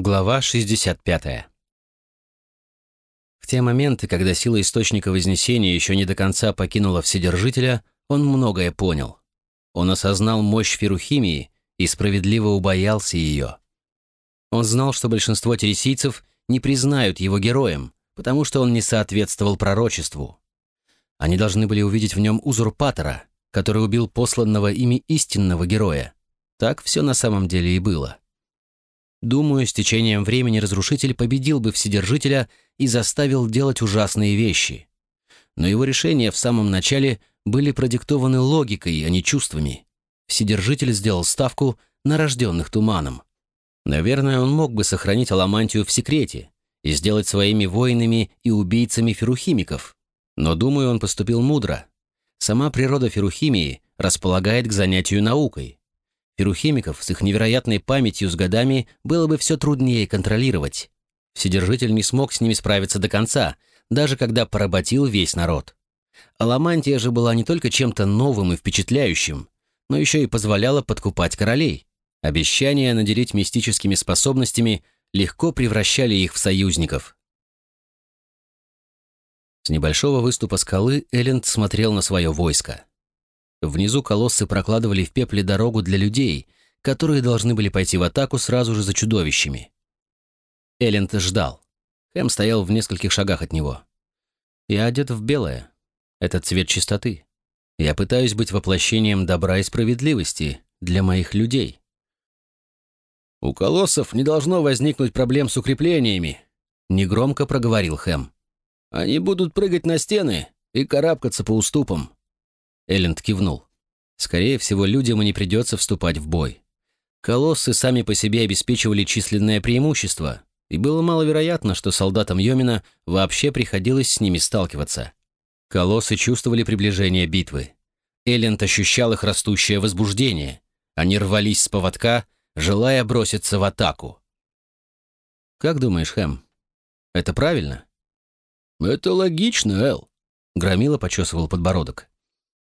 Глава 65. В те моменты, когда сила Источника Вознесения еще не до конца покинула Вседержителя, он многое понял. Он осознал мощь ферухимии и справедливо убоялся ее. Он знал, что большинство тересийцев не признают его героем, потому что он не соответствовал пророчеству. Они должны были увидеть в нем узурпатора, который убил посланного ими истинного героя. Так все на самом деле и было. Думаю, с течением времени разрушитель победил бы Вседержителя и заставил делать ужасные вещи. Но его решения в самом начале были продиктованы логикой, а не чувствами. Вседержитель сделал ставку на рожденных туманом. Наверное, он мог бы сохранить Аламантию в секрете и сделать своими воинами и убийцами ферухимиков. Но, думаю, он поступил мудро. Сама природа ферухимии располагает к занятию наукой, Ферухимиков с их невероятной памятью с годами было бы все труднее контролировать. Вседержитель не смог с ними справиться до конца, даже когда поработил весь народ. Аламантия же была не только чем-то новым и впечатляющим, но еще и позволяла подкупать королей. Обещания наделить мистическими способностями легко превращали их в союзников. С небольшого выступа скалы Элленд смотрел на свое войско. Внизу колоссы прокладывали в пепле дорогу для людей, которые должны были пойти в атаку сразу же за чудовищами. Элленд ждал. Хэм стоял в нескольких шагах от него. «Я одет в белое. Это цвет чистоты. Я пытаюсь быть воплощением добра и справедливости для моих людей». «У колоссов не должно возникнуть проблем с укреплениями», — негромко проговорил Хэм. «Они будут прыгать на стены и карабкаться по уступам. Элленд кивнул. Скорее всего, людям и не придется вступать в бой. Колоссы сами по себе обеспечивали численное преимущество, и было маловероятно, что солдатам Йомина вообще приходилось с ними сталкиваться. Колоссы чувствовали приближение битвы. Элленд ощущал их растущее возбуждение. Они рвались с поводка, желая броситься в атаку. «Как думаешь, Хэм, это правильно?» «Это логично, Эл», — Громила почесывал подбородок.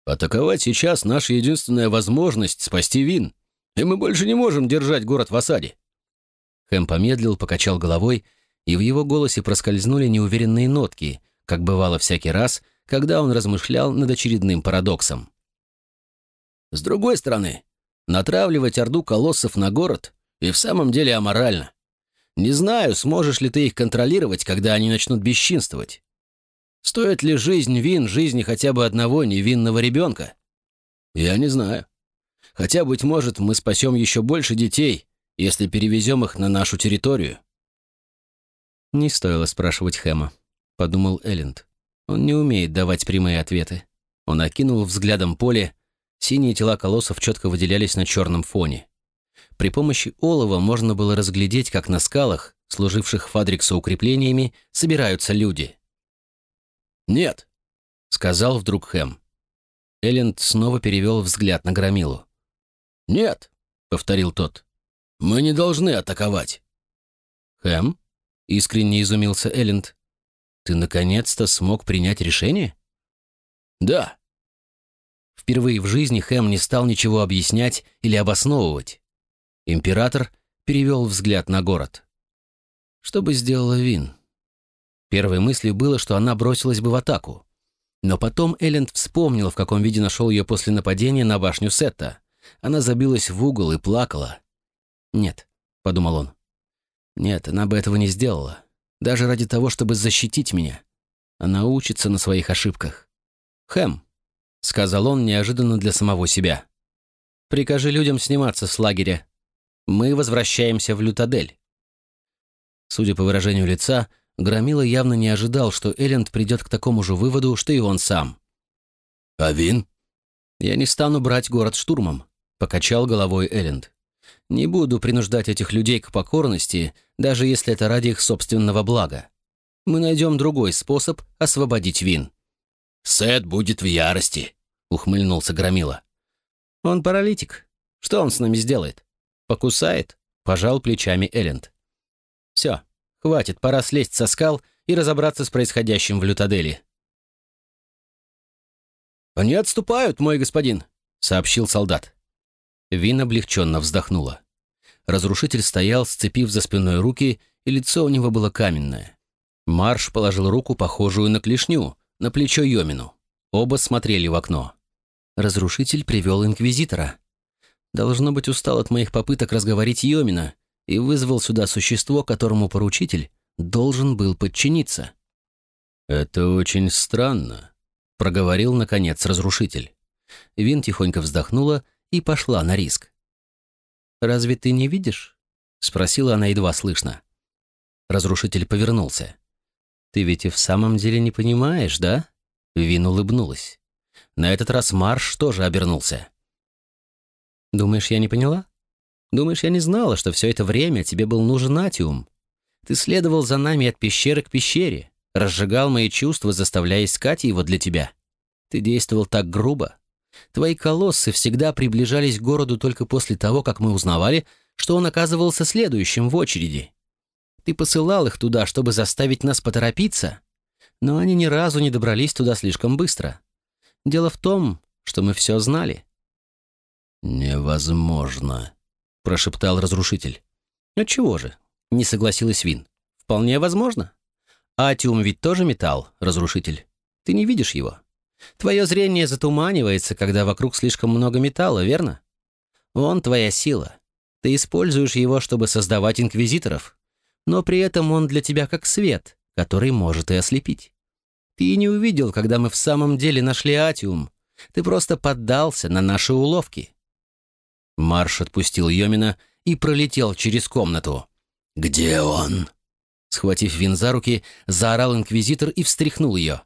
Атаковать сейчас наша единственная возможность спасти Вин, и мы больше не можем держать город в осаде». Хэм помедлил, покачал головой, и в его голосе проскользнули неуверенные нотки, как бывало всякий раз, когда он размышлял над очередным парадоксом. «С другой стороны, натравливать орду колоссов на город и в самом деле аморально. Не знаю, сможешь ли ты их контролировать, когда они начнут бесчинствовать. Стоит ли жизнь Вин жизни хотя бы одного невинного ребенка? Я не знаю. Хотя, быть может, мы спасем еще больше детей, если перевезем их на нашу территорию. Не стоило спрашивать Хэма, подумал Элленд. Он не умеет давать прямые ответы. Он окинул взглядом поле, синие тела колоссов четко выделялись на черном фоне. При помощи олова можно было разглядеть, как на скалах, служивших Фадрикса укреплениями, собираются люди. «Нет», — сказал вдруг Хэм. Элленд снова перевел взгляд на Громилу. «Нет», — повторил тот. «Мы не должны атаковать». «Хэм?» — искренне изумился Элленд. «Ты наконец-то смог принять решение?» «Да». Впервые в жизни Хэм не стал ничего объяснять или обосновывать. Император перевел взгляд на город. «Что бы сделала Вин?» Первой мыслью было, что она бросилась бы в атаку. Но потом Элленд вспомнил, в каком виде нашел ее после нападения на башню Сетта. Она забилась в угол и плакала. «Нет», — подумал он. «Нет, она бы этого не сделала. Даже ради того, чтобы защитить меня. Она учится на своих ошибках». «Хэм», — сказал он неожиданно для самого себя. «Прикажи людям сниматься с лагеря. Мы возвращаемся в Лютадель». Судя по выражению лица, Громила явно не ожидал, что Элленд придет к такому же выводу, что и он сам. «А Вин?» «Я не стану брать город штурмом», — покачал головой Элленд. «Не буду принуждать этих людей к покорности, даже если это ради их собственного блага. Мы найдем другой способ освободить Вин». «Сет будет в ярости», — ухмыльнулся Громила. «Он паралитик. Что он с нами сделает? Покусает?» — пожал плечами Элленд. «Все, Хватит, пора слезть со скал и разобраться с происходящим в Лютадели. «Они отступают, мой господин», — сообщил солдат. Вин облегченно вздохнула. Разрушитель стоял, сцепив за спиной руки, и лицо у него было каменное. Марш положил руку, похожую на клешню, на плечо Йомину. Оба смотрели в окно. Разрушитель привел инквизитора. Должно быть, устал от моих попыток разговорить Йомина и вызвал сюда существо, которому поручитель должен был подчиниться. «Это очень странно», — проговорил, наконец, разрушитель. Вин тихонько вздохнула и пошла на риск. «Разве ты не видишь?» — спросила она едва слышно. Разрушитель повернулся. «Ты ведь и в самом деле не понимаешь, да?» Вин улыбнулась. На этот раз Марш тоже обернулся. «Думаешь, я не поняла? Думаешь, я не знала, что все это время тебе был нужен Атиум? Ты следовал за нами от пещеры к пещере, разжигал мои чувства, заставляя искать его для тебя. Ты действовал так грубо. Твои колоссы всегда приближались к городу только после того, как мы узнавали, что он оказывался следующим в очереди. Ты посылал их туда, чтобы заставить нас поторопиться, но они ни разу не добрались туда слишком быстро. Дело в том, что мы все знали». «Невозможно», — прошептал разрушитель. «Отчего же?» — не согласилась Вин. «Вполне возможно. Атиум ведь тоже металл, разрушитель. Ты не видишь его. Твое зрение затуманивается, когда вокруг слишком много металла, верно? Он твоя сила. Ты используешь его, чтобы создавать инквизиторов, но при этом он для тебя как свет, который может и ослепить. Ты не увидел, когда мы в самом деле нашли Атиум. Ты просто поддался на наши уловки». Марш отпустил Йомина и пролетел через комнату. «Где он?» Схватив Вин за руки, заорал инквизитор и встряхнул ее.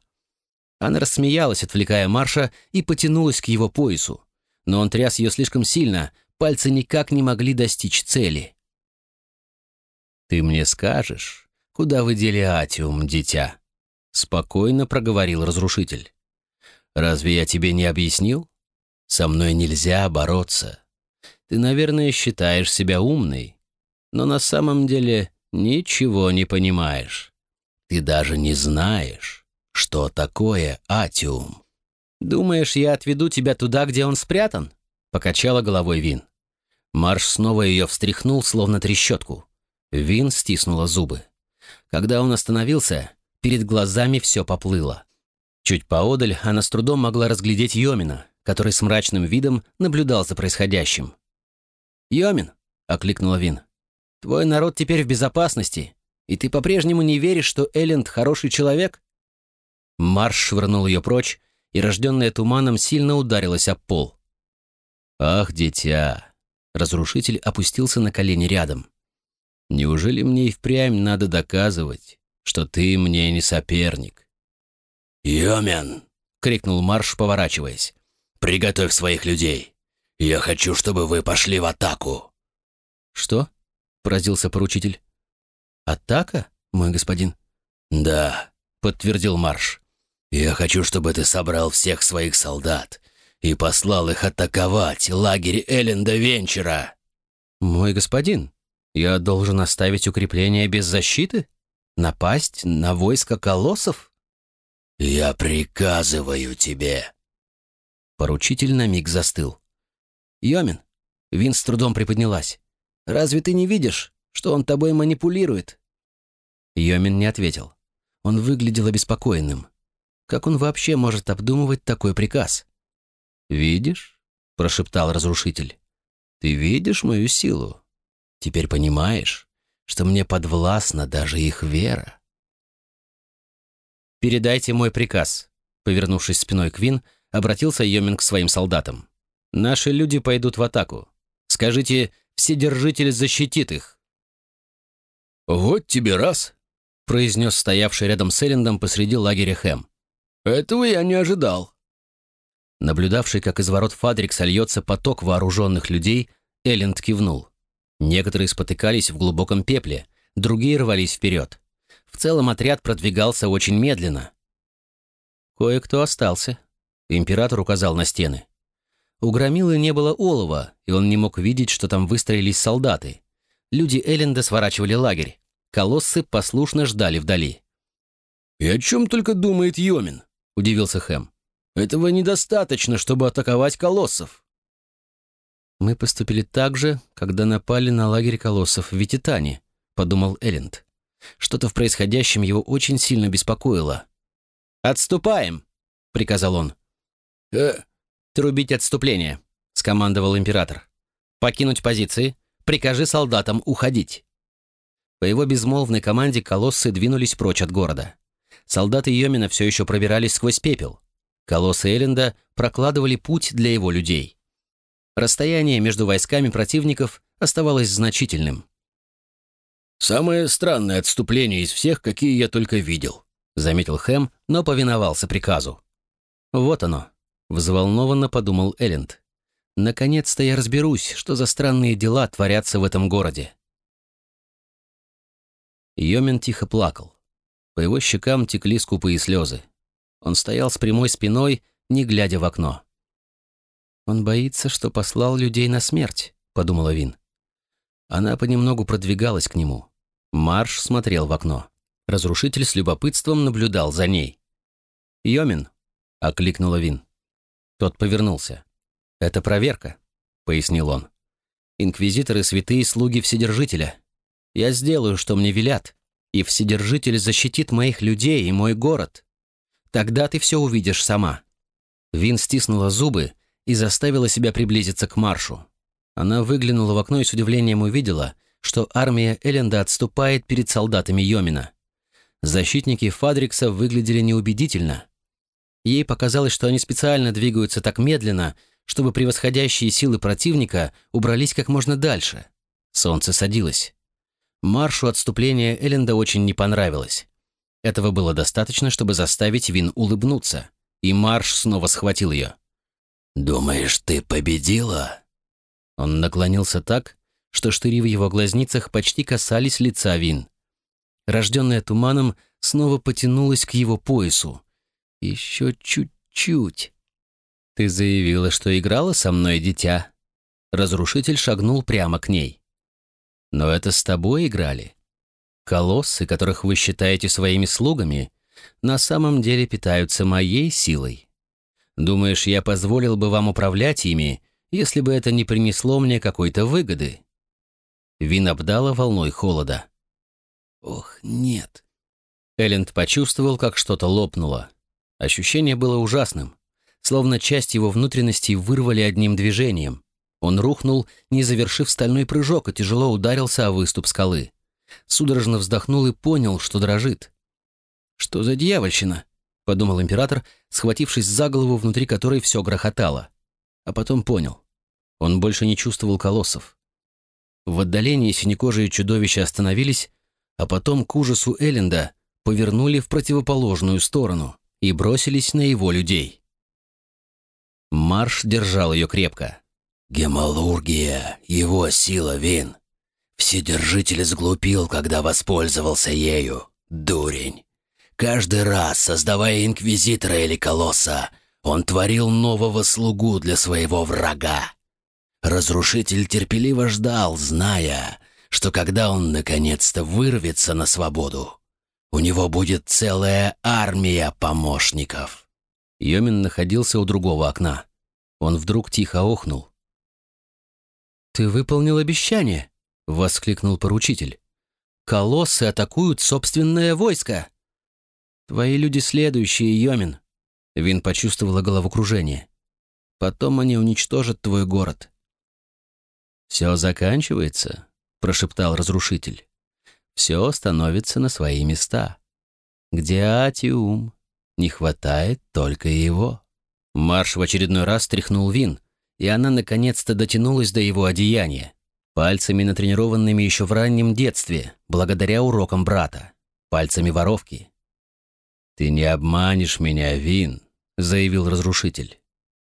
Она рассмеялась, отвлекая Марша, и потянулась к его поясу. Но он тряс ее слишком сильно, пальцы никак не могли достичь цели. «Ты мне скажешь, куда вы дели Атиум, дитя?» Спокойно проговорил разрушитель. «Разве я тебе не объяснил? Со мной нельзя бороться. Ты, наверное, считаешь себя умной, но на самом деле ничего не понимаешь. Ты даже не знаешь, что такое Атиум. Думаешь, я отведу тебя туда, где он спрятан?» Покачала головой Вин. Марш снова ее встряхнул, словно трещотку. Вин стиснула зубы. Когда он остановился, перед глазами все поплыло. Чуть поодаль она с трудом могла разглядеть Йомина, который с мрачным видом наблюдал за происходящим. «Йомин!» — окликнула Вин. «Твой народ теперь в безопасности, и ты по-прежнему не веришь, что Элленд хороший человек?» Марш швырнул ее прочь, и рожденная туманом сильно ударилась об пол. «Ах, дитя!» Разрушитель опустился на колени рядом. Неужели мне и впрямь надо доказывать, что ты мне не соперник?» «Йомен!» — крикнул Марш, поворачиваясь. «Приготовь своих людей. Я хочу, чтобы вы пошли в атаку». «Что?» — поразился поручитель. «Атака, мой господин?» «Да», — подтвердил Марш. «Я хочу, чтобы ты собрал всех своих солдат и послал их атаковать лагерь Элленда Венчера». «Мой господин», я должен оставить укрепление без защиты? Напасть на войско колоссов? Я приказываю тебе. Поручитель на миг застыл. Йомин, Вин с трудом приподнялась. Разве ты не видишь, что он тобой манипулирует? Йомин не ответил. Он выглядел обеспокоенным. Как он вообще может обдумывать такой приказ? «Видишь?» — прошептал разрушитель. «Ты видишь мою силу? Теперь понимаешь, что мне подвластна даже их вера. «Передайте мой приказ», — повернувшись спиной к Вин, обратился Йомин к своим солдатам. «Наши люди пойдут в атаку. Скажите, Вседержитель защитит их». «Вот тебе раз», — произнес стоявший рядом с Эллендом посреди лагеря Хэм. «Этого я не ожидал». Наблюдавший, как из ворот Фадрик сольется поток вооруженных людей, Элленд кивнул. Некоторые спотыкались в глубоком пепле, другие рвались вперед. В целом отряд продвигался очень медленно. Кое-кто остался. Император указал на стены. У Громилы не было олова, и он не мог видеть, что там выстроились солдаты. Люди Элленда сворачивали лагерь. Колоссы послушно ждали вдали. «И о чем только думает Йомин?» — удивился Хэм. «Этого недостаточно, чтобы атаковать колоссов». «Мы поступили так же, когда напали на лагерь колоссов в Вититане», — подумал Элленд. Что-то в происходящем его очень сильно беспокоило. «Отступаем!» — приказал он. «Э, «Трубить отступление», — скомандовал император. «Покинуть позиции. Прикажи солдатам уходить». По его безмолвной команде колоссы двинулись прочь от города. Солдаты Йомина все еще пробирались сквозь пепел. Колоссы Элленда прокладывали путь для его людей. Расстояние между войсками противников оставалось значительным. «Самое странное отступление из всех, какие я только видел», — заметил Хэм, но повиновался приказу. «Вот оно», — взволнованно подумал Элленд. «Наконец-то я разберусь, что за странные дела творятся в этом городе». Йомин тихо плакал. По его щекам текли скупые слезы. Он стоял с прямой спиной, не глядя в окно. «Он боится, что послал людей на смерть», — подумала Вин. Она понемногу продвигалась к нему. Марш смотрел в окно. Разрушитель с любопытством наблюдал за ней. «Йомин», — окликнула Вин. Тот повернулся. «Это проверка», — пояснил он. «Инквизиторы — святые слуги Вседержителя. Я сделаю, что мне велят, и Вседержитель защитит моих людей и мой город. Тогда ты все увидишь сама». Вин стиснула зубы и заставила себя приблизиться к маршу. Она выглянула в окно и с удивлением увидела, что армия Эленда отступает перед солдатами Йомина. Защитники Фадрикса выглядели неубедительно. Ей показалось, что они специально двигаются так медленно, чтобы превосходящие силы противника убрались как можно дальше. Солнце садилось. Маршу отступления Эленда очень не понравилось. Этого было достаточно, чтобы заставить Вин улыбнуться, и Марш снова схватил ее. «Думаешь, ты победила?» Он наклонился так, что штыри в его глазницах почти касались лица Вин. Рожденная туманом снова потянулась к его поясу. Еще чуть-чуть. «Ты заявила, что играла со мной, дитя?» Разрушитель шагнул прямо к ней. «Но это с тобой играли. Колоссы, которых вы считаете своими слугами, на самом деле питаются моей силой. Думаешь, я позволил бы вам управлять ими, если бы это не принесло мне какой-то выгоды?» Вин обдала волной холода. «Ох, нет». Элленд почувствовал, как что-то лопнуло. Ощущение было ужасным, словно часть его внутренностей вырвали одним движением. Он рухнул, не завершив стальной прыжок, и тяжело ударился о выступ скалы. Судорожно вздохнул и понял, что дрожит. «Что за дьявольщина?» — подумал император, схватившись за голову, внутри которой все грохотало. А потом понял. Он больше не чувствовал колоссов. В отдалении синекожие чудовища остановились, а потом к ужасу Элленда повернули в противоположную сторону и бросились на его людей. Марш держал ее крепко. «Гемалургия, его сила, Вин. Вседержитель сглупил, когда воспользовался ею, дурень. Каждый раз, создавая инквизитора или колосса, он творил нового слугу для своего врага. Разрушитель терпеливо ждал, зная, что когда он наконец-то вырвется на свободу, у него будет целая армия помощников. Йомин находился у другого окна. Он вдруг тихо охнул. «Ты выполнил обещание!» — воскликнул поручитель. «Колоссы атакуют собственное войско!» «Твои люди следующие, Йомин!» Вин почувствовала головокружение. «Потом они уничтожат твой город». «Все заканчивается», — прошептал разрушитель. «Все становится на свои места. Где Атиум? Не хватает только его». Марш в очередной раз тряхнул Вин, и она наконец-то дотянулась до его одеяния пальцами, натренированными еще в раннем детстве, благодаря урокам брата, пальцами воровки. «Ты не обманешь меня, Вин», — заявил разрушитель.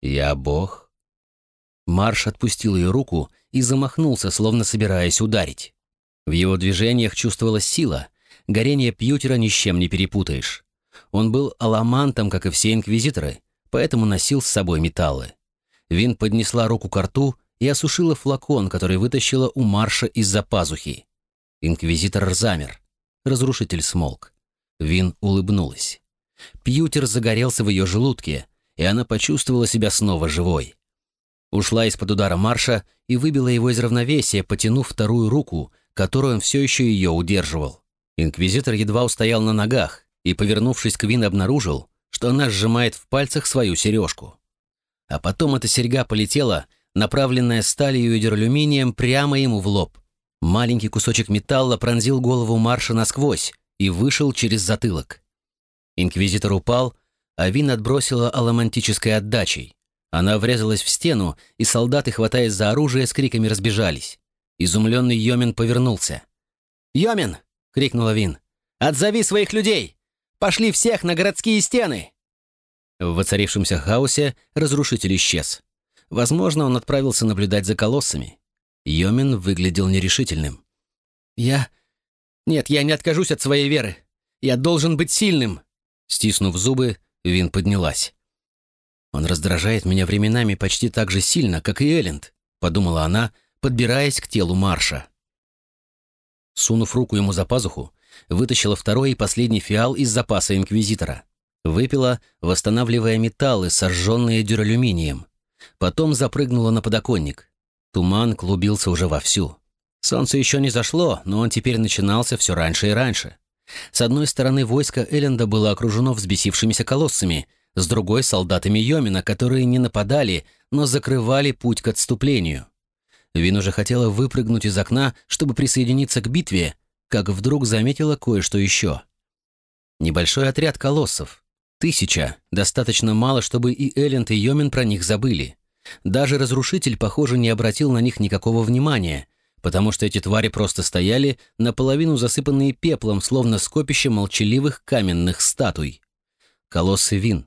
«Я бог». Марш отпустил ее руку и замахнулся, словно собираясь ударить. В его движениях чувствовалась сила, горение Пьютера ни с чем не перепутаешь. Он был аламантом, как и все инквизиторы, поэтому носил с собой металлы. Вин поднесла руку к рту и осушила флакон, который вытащила у Марша из-за пазухи. Инквизитор замер. Разрушитель смолк. Вин улыбнулась. Пьютер загорелся в ее желудке, и она почувствовала себя снова живой. Ушла из-под удара Марша и выбила его из равновесия, потянув вторую руку, которую он все еще ее удерживал. Инквизитор едва устоял на ногах и, повернувшись к Вин, обнаружил, что она сжимает в пальцах свою сережку. А потом эта серьга полетела, направленная сталью и дюралюминием, прямо ему в лоб. Маленький кусочек металла пронзил голову Марша насквозь и вышел через затылок. Инквизитор упал, а Вин отбросила аламантической отдачей. Она врезалась в стену, и солдаты, хватаясь за оружие, с криками разбежались. Изумленный Йомин повернулся. «Йомин!» — крикнула Вин. «Отзови своих людей! Пошли всех на городские стены!» В воцарившемся хаосе разрушитель исчез. Возможно, он отправился наблюдать за колоссами. Йомин выглядел нерешительным. «Я... Нет, я не откажусь от своей веры. Я должен быть сильным!» Стиснув зубы, Вин поднялась. «Он раздражает меня временами почти так же сильно, как и Элленд», — подумала она, подбираясь к телу Марша. Сунув руку ему за пазуху, вытащила второй и последний фиал из запаса Инквизитора. Выпила, восстанавливая металлы, сожженные дюралюминием. Потом запрыгнула на подоконник. Туман клубился уже вовсю. Солнце еще не зашло, но он теперь начинался все раньше и раньше. С одной стороны, войско Элленда было окружено взбесившимися колоссами — с другой — солдатами Йомина, которые не нападали, но закрывали путь к отступлению. Вин уже хотела выпрыгнуть из окна, чтобы присоединиться к битве, как вдруг заметила кое-что еще. Небольшой отряд колоссов. Тысяча. Достаточно мало, чтобы и Элленд, и Йомин про них забыли. Даже разрушитель, похоже, не обратил на них никакого внимания, потому что эти твари просто стояли, наполовину засыпанные пеплом, словно скопище молчаливых каменных статуй. Колоссы Вин.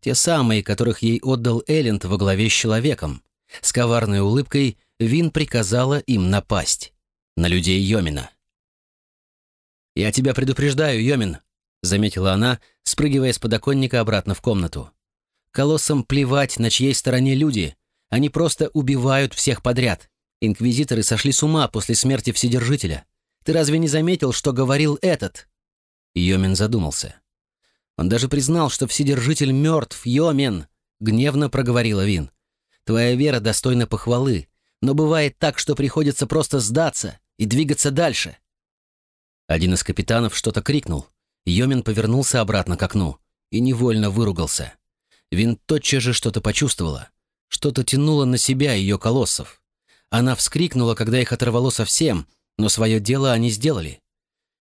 Те самые, которых ей отдал Элленд во главе с человеком. С коварной улыбкой Вин приказала им напасть. На людей Йомина. «Я тебя предупреждаю, Йомин», — заметила она, спрыгивая с подоконника обратно в комнату. «Колоссам плевать, на чьей стороне люди. Они просто убивают всех подряд. Инквизиторы сошли с ума после смерти Вседержителя. Ты разве не заметил, что говорил этот?» Йомин задумался. Он даже признал, что Вседержитель мертв, Йомен, — гневно проговорила Вин. Твоя вера достойна похвалы, но бывает так, что приходится просто сдаться и двигаться дальше. Один из капитанов что-то крикнул. Йомин повернулся обратно к окну и невольно выругался. Вин тотчас же что-то почувствовала. Что-то тянуло на себя ее колоссов. Она вскрикнула, когда их оторвало совсем, но свое дело они сделали.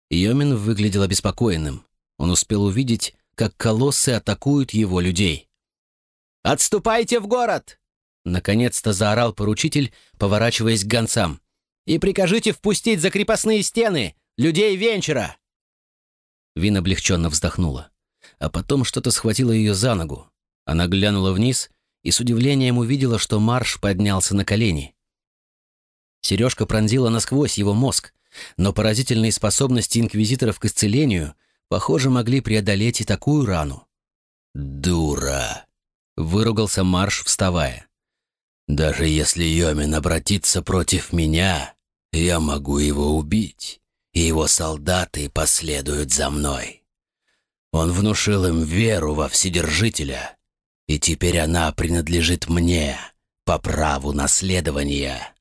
Йомин выглядел обеспокоенным. Он успел увидеть, как колоссы атакуют его людей. «Отступайте в город!» Наконец-то заорал поручитель, поворачиваясь к гонцам. «И прикажите впустить за крепостные стены людей Венчера!» Вин облегченно вздохнула. А потом что-то схватило ее за ногу. Она глянула вниз и с удивлением увидела, что Марш поднялся на колени. Сережка пронзила насквозь его мозг, но поразительные способности инквизиторов к исцелению похоже, могли преодолеть и такую рану. «Дура!» — выругался Марш, вставая. «Даже если Йомин обратится против меня, я могу его убить, и его солдаты последуют за мной. Он внушил им веру во Вседержителя, и теперь она принадлежит мне по праву наследования».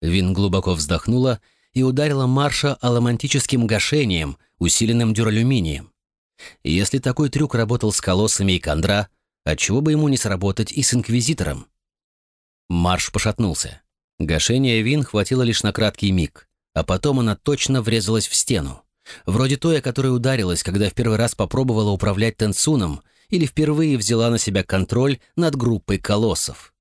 Вин глубоко вздохнула и ударила Марша аламантическим гашением — усиленным дюралюминием. если такой трюк работал с колоссами и кондра, отчего бы ему не сработать и с инквизитором? Марш пошатнулся. Гашение вин хватило лишь на краткий миг, а потом она точно врезалась в стену. Вроде той, о которой ударилась, когда в первый раз попробовала управлять Тенсуном или впервые взяла на себя контроль над группой колоссов.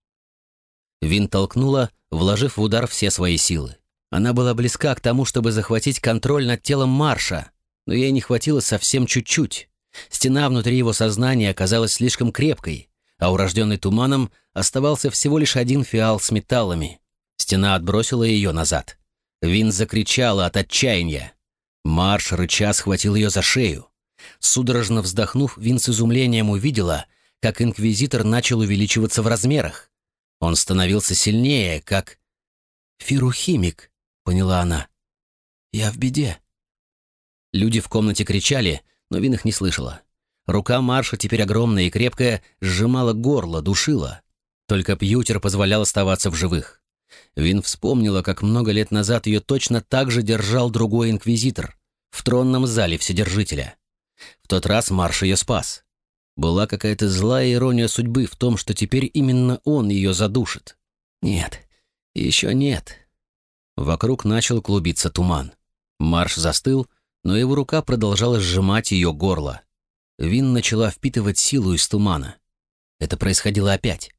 Вин толкнула, вложив в удар все свои силы. Она была близка к тому, чтобы захватить контроль над телом Марша, но ей не хватило совсем чуть-чуть. Стена внутри его сознания оказалась слишком крепкой, а урожденный туманом оставался всего лишь один фиал с металлами. Стена отбросила ее назад. Вин закричала от отчаяния. Марш рыча схватил ее за шею. Судорожно вздохнув, Вин с изумлением увидела, как инквизитор начал увеличиваться в размерах. Он становился сильнее, как... «Фирухимик», — поняла она. «Я в беде». Люди в комнате кричали, но Вин их не слышала. Рука Марша, теперь огромная и крепкая, сжимала горло, душила. Только Пьютер позволял оставаться в живых. Вин вспомнила, как много лет назад ее точно так же держал другой инквизитор в тронном зале Вседержителя. В тот раз Марш ее спас. Была какая-то злая ирония судьбы в том, что теперь именно он ее задушит. Нет, еще нет. Вокруг начал клубиться туман. Марш застыл, но его рука продолжала сжимать ее горло. Вин начала впитывать силу из тумана. Это происходило опять.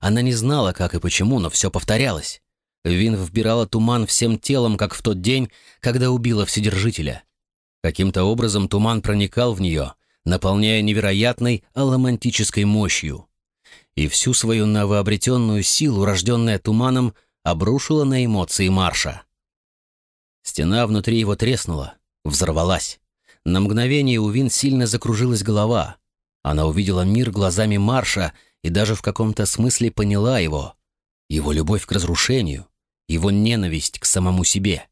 Она не знала, как и почему, но все повторялось. Вин вбирала туман всем телом, как в тот день, когда убила Вседержителя. Каким-то образом туман проникал в нее, наполняя невероятной аламантической мощью. И всю свою новообретенную силу, рожденная туманом, обрушила на эмоции Марша. Стена внутри его треснула, взорвалась. На мгновение у Вин сильно закружилась голова. Она увидела мир глазами Марша и даже в каком-то смысле поняла его. Его любовь к разрушению, его ненависть к самому себе.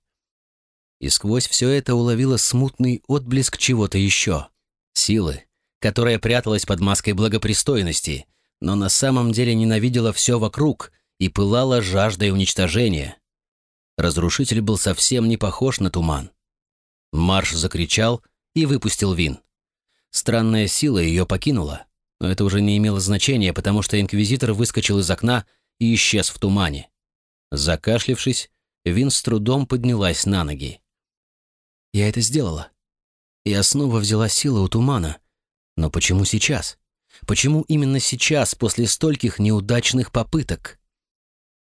И сквозь все это уловила смутный отблеск чего-то еще. Силы, которая пряталась под маской благопристойности, но на самом деле ненавидела все вокруг и пылала жаждой уничтожения. Разрушитель был совсем не похож на туман. Марш закричал и выпустил вин. Странная сила ее покинула, но это уже не имело значения, потому что инквизитор выскочил из окна и исчез в тумане. Закашлившись, Вин с трудом поднялась на ноги. «Я это сделала. Я снова взяла силу у тумана. Но почему сейчас? Почему именно сейчас, после стольких неудачных попыток?»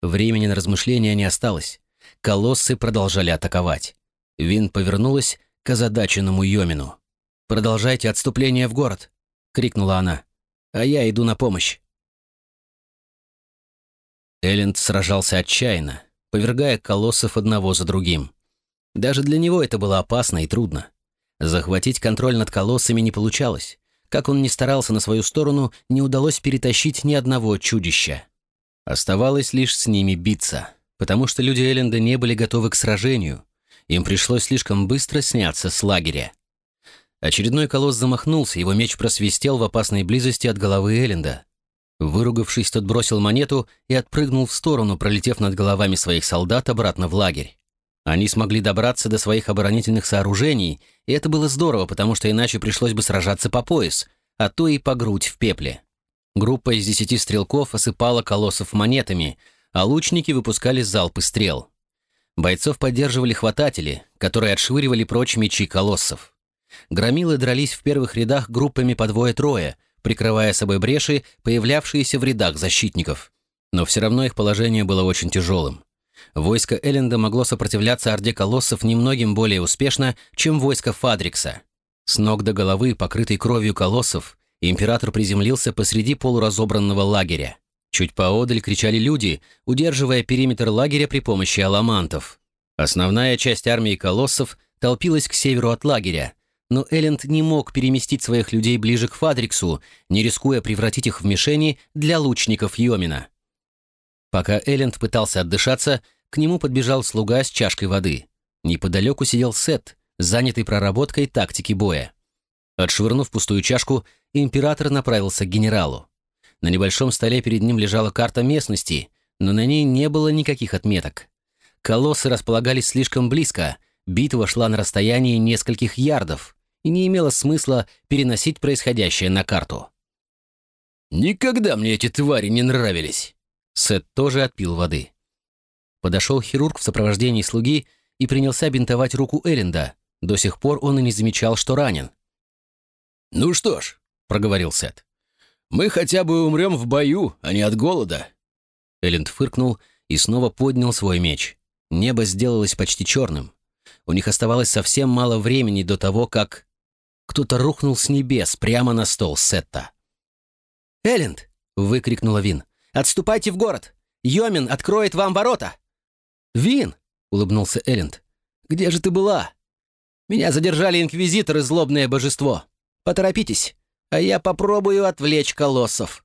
Времени на размышления не осталось. Колоссы продолжали атаковать. Вин повернулась к озадаченному Йомину. «Продолжайте отступление в город!» — крикнула она. «А я иду на помощь!» Элленд сражался отчаянно, повергая колоссов одного за другим. Даже для него это было опасно и трудно. Захватить контроль над колоссами не получалось. Как он ни старался на свою сторону, не удалось перетащить ни одного чудища. Оставалось лишь с ними биться, потому что люди Элленда не были готовы к сражению. Им пришлось слишком быстро сняться с лагеря. Очередной колосс замахнулся, его меч просвистел в опасной близости от головы Элленда. Выругавшись, тот бросил монету и отпрыгнул в сторону, пролетев над головами своих солдат обратно в лагерь. Они смогли добраться до своих оборонительных сооружений, и это было здорово, потому что иначе пришлось бы сражаться по пояс, а то и по грудь в пепле. Группа из десяти стрелков осыпала колоссов монетами, а лучники выпускали залпы стрел. Бойцов поддерживали хвататели, которые отшвыривали прочь мечи колоссов. Громилы дрались в первых рядах группами по двое-трое, прикрывая собой бреши, появлявшиеся в рядах защитников. Но все равно их положение было очень тяжелым. Войско Элленда могло сопротивляться Орде Колоссов немногим более успешно, чем войско Фадрикса. С ног до головы, покрытой кровью колоссов, император приземлился посреди полуразобранного лагеря. Чуть поодаль кричали люди, удерживая периметр лагеря при помощи аламантов. Основная часть армии колоссов толпилась к северу от лагеря, но Элленд не мог переместить своих людей ближе к Фадриксу, не рискуя превратить их в мишени для лучников Йомина. Пока Элленд пытался отдышаться, к нему подбежал слуга с чашкой воды. Неподалеку сидел Сет, занятый проработкой тактики боя. Отшвырнув пустую чашку, император направился к генералу. На небольшом столе перед ним лежала карта местности, но на ней не было никаких отметок. Колоссы располагались слишком близко, битва шла на расстоянии нескольких ярдов и не имело смысла переносить происходящее на карту. «Никогда мне эти твари не нравились!» Сет тоже отпил воды. Подошел хирург в сопровождении слуги и принялся бинтовать руку Эренда. До сих пор он и не замечал, что ранен. «Ну что ж», — проговорил Сет, — «мы хотя бы умрем в бою, а не от голода». Элленд фыркнул и снова поднял свой меч. Небо сделалось почти черным. У них оставалось совсем мало времени до того, как... Кто-то рухнул с небес прямо на стол Сетта. «Элленд!» — выкрикнула Вин. «Отступайте в город! Йомин откроет вам ворота!» «Вин!» — улыбнулся Элленд. «Где же ты была?» «Меня задержали инквизиторы, злобное божество. Поторопитесь, а я попробую отвлечь колоссов».